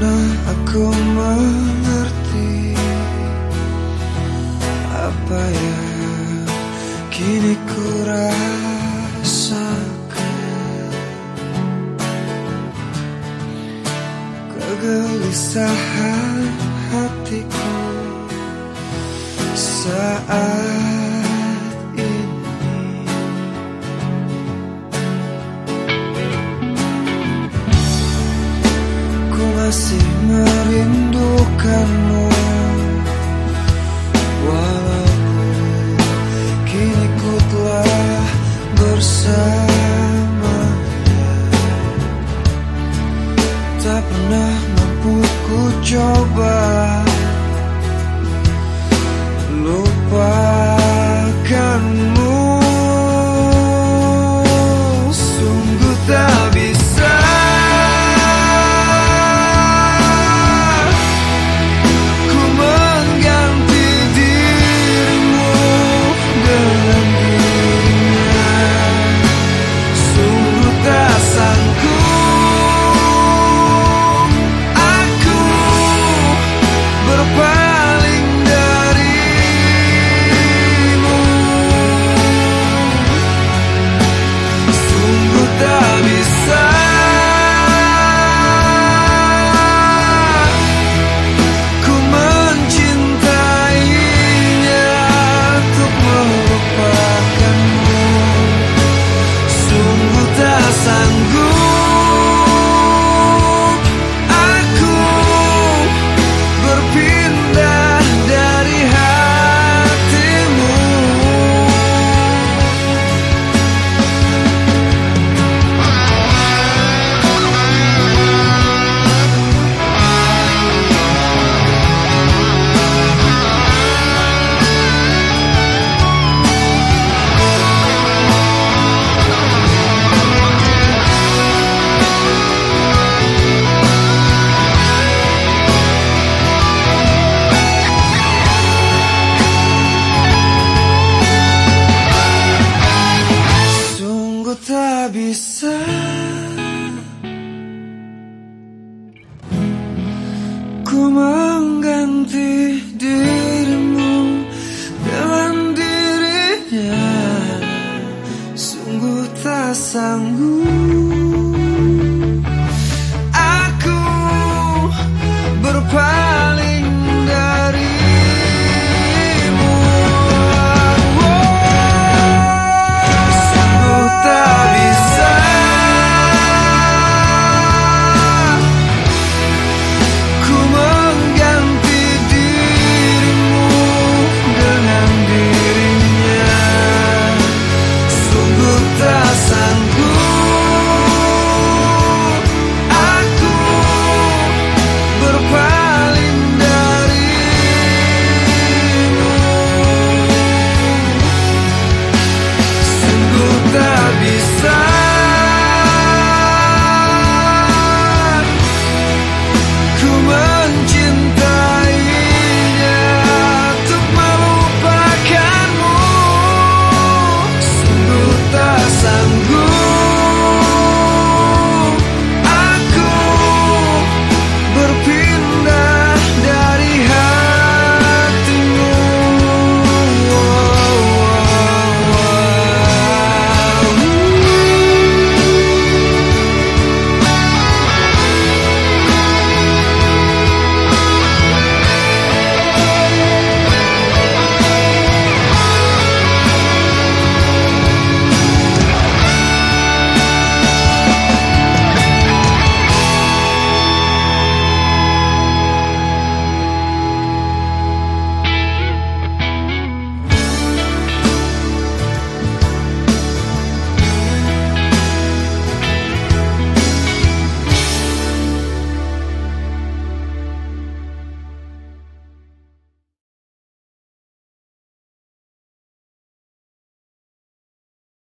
pernah aku mengerti Apa yang kini ku Kegelisahan hatiku saat masih merindukanmu fundo da missão. bisa. Ku mengganti dirimu dengan dirinya. Sungguh tak sanggup.